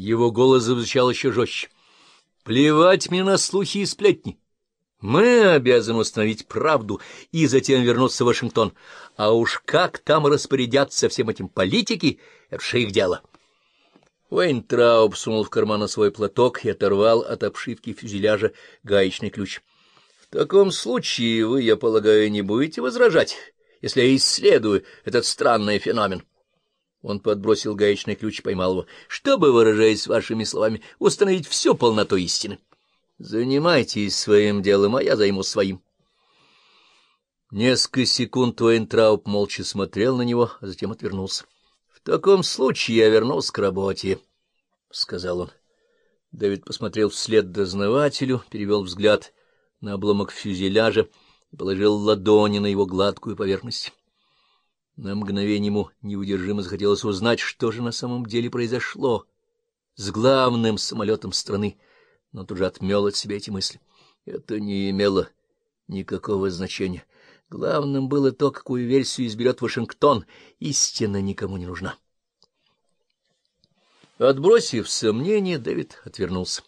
Его голос звучал еще жестче. «Плевать мне на слухи и сплетни. Мы обязаны установить правду и затем вернуться в Вашингтон. А уж как там распорядятся всем этим политики, это же их дело». Уэйн Трауб сунул в карман свой платок и оторвал от обшивки фюзеляжа гаечный ключ. — В таком случае вы, я полагаю, не будете возражать, если я исследую этот странный феномен. Он подбросил гаечный ключ поймал его. — Чтобы, выражаясь вашими словами, установить всю полноту истины. Занимайтесь своим делом, а я займусь своим. Несколько секунд Уэйн Трауб молча смотрел на него, а затем отвернулся. — В таком случае я вернусь к работе, — сказал он. Дэвид посмотрел вслед дознавателю, перевел взгляд на обломок фюзеляжа и положил ладони на его гладкую поверхность. На мгновение ему неудержимо захотелось узнать, что же на самом деле произошло с главным самолетом страны, но тут же отмел от себя эти мысли. Это не имело никакого значения. Главным было то, какую версию изберет Вашингтон. Истина никому не нужна. Отбросив сомнения, Дэвид отвернулся.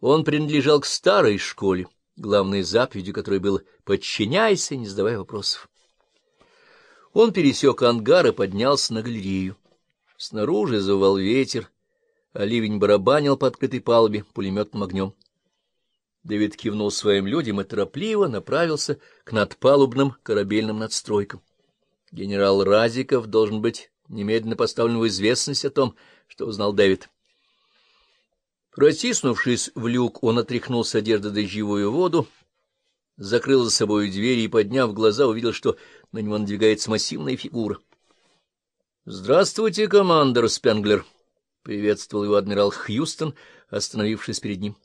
Он принадлежал к старой школе, главной заповедью которой было «подчиняйся, не задавай вопросов». Он пересек ангар и поднялся на галерею. Снаружи завал ветер, а ливень барабанил по открытой палубе пулеметным огнем. Дэвид кивнул своим людям и торопливо направился к надпалубным корабельным надстройкам. Генерал Разиков должен быть немедленно поставлен в известность о том, что узнал Дэвид. Протиснувшись в люк, он отряхнул с одежды дождевую воду, закрыл за собой дверь и, подняв глаза, увидел, что на него надвигается массивная фигура. — Здравствуйте, командор Спенглер! — приветствовал его адмирал Хьюстон, остановившись перед ним.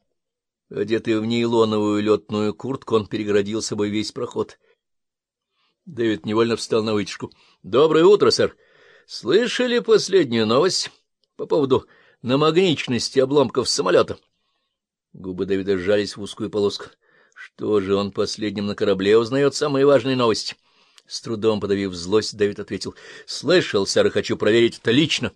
Одетый в нейлоновую летную куртку, он перегородил собой весь проход. Дэвид невольно встал на вытяжку. — Доброе утро, сэр! Слышали последнюю новость по поводу намагничности обломков самолета? Губы Дэвида сжались в узкую полоску. Что же он последним на корабле узнает самые важные новости? С трудом подавив злость, Дэвид ответил. — Слышал, сэр, хочу проверить это лично.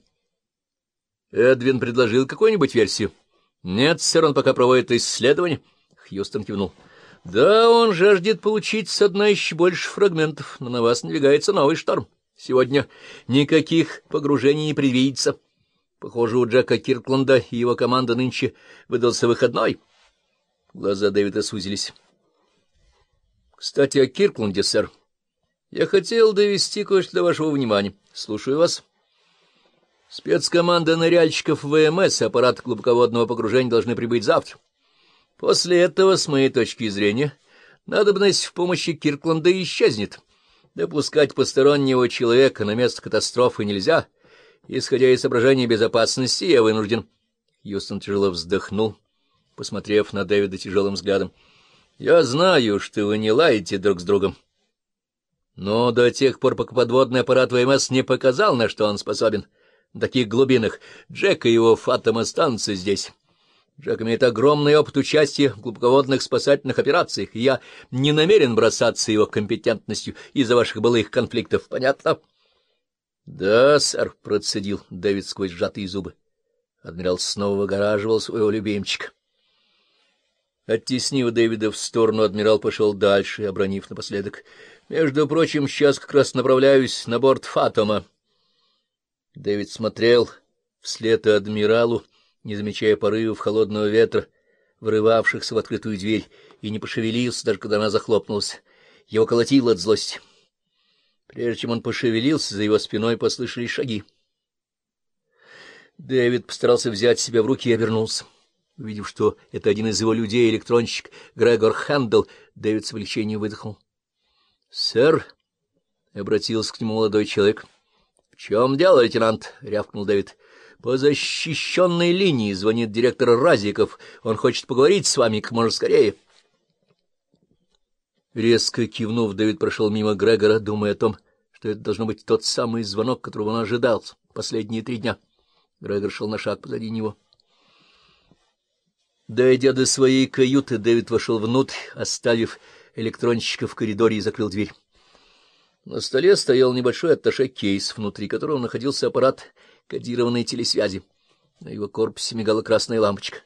Эдвин предложил какую-нибудь версию. —— Нет, сэр, он пока проводит исследование. Хьюстон кивнул. — Да, он жаждет получить с дна еще больше фрагментов, но на вас надвигается новый шторм. Сегодня никаких погружений не предвидится. Похоже, у Джека Киркланда и его команды нынче выдался выходной. Глаза Дэвида сузились. — Кстати, о Киркланде, сэр. Я хотел довести кое-что до вашего внимания. Слушаю вас. — Спецкоманда ныряльщиков ВМС и аппарат глубоководного погружения должны прибыть завтра. После этого, с моей точки зрения, надобность в помощи Киркланда исчезнет. Допускать постороннего человека на место катастрофы нельзя. Исходя из соображений безопасности, я вынужден... Юстон тяжело вздохнул, посмотрев на Дэвида тяжелым взглядом. — Я знаю, что вы не лаете друг с другом. Но до тех пор, пока подводный аппарат ВМС не показал, на что он способен... — на таких глубинах. Джек и его фатом останутся здесь. Джек имеет огромный опыт участия в глубоководных спасательных операциях, и я не намерен бросаться его компетентностью из-за ваших былых конфликтов. Понятно? — Да, сэр, — процедил Дэвид сквозь сжатые зубы. Адмирал снова выгораживал своего любимчика. Оттеснив Дэвида в сторону, адмирал пошел дальше, обронив напоследок. — Между прочим, сейчас как раз направляюсь на борт Фатома. Дэвид смотрел вслед адмиралу, не замечая порывов холодного ветра, врывавшихся в открытую дверь, и не пошевелился, даже когда она захлопнулась. Его колотило от злости. Прежде чем он пошевелился, за его спиной послышались шаги. Дэвид постарался взять себя в руки и обернулся. Увидев, что это один из его людей, электронщик Грегор Хэндл, Дэвид с облегчением выдохнул. — Сэр, — обратился к нему молодой человек, — чем дело, лейтенант? — рявкнул Дэвид. — По защищенной линии звонит директор Разиков. Он хочет поговорить с вами как можно скорее. Резко кивнув, Дэвид прошел мимо Грегора, думая о том, что это должно быть тот самый звонок, которого он ожидал последние три дня. Грегор шел на шаг позади него. Дойдя до своей каюты, Дэвид вошел внутрь, оставив электронщика в коридоре и закрыл дверь. На столе стоял небольшой атташе-кейс, внутри которого находился аппарат кодированной телесвязи. На его корпусе мигала красная лампочка.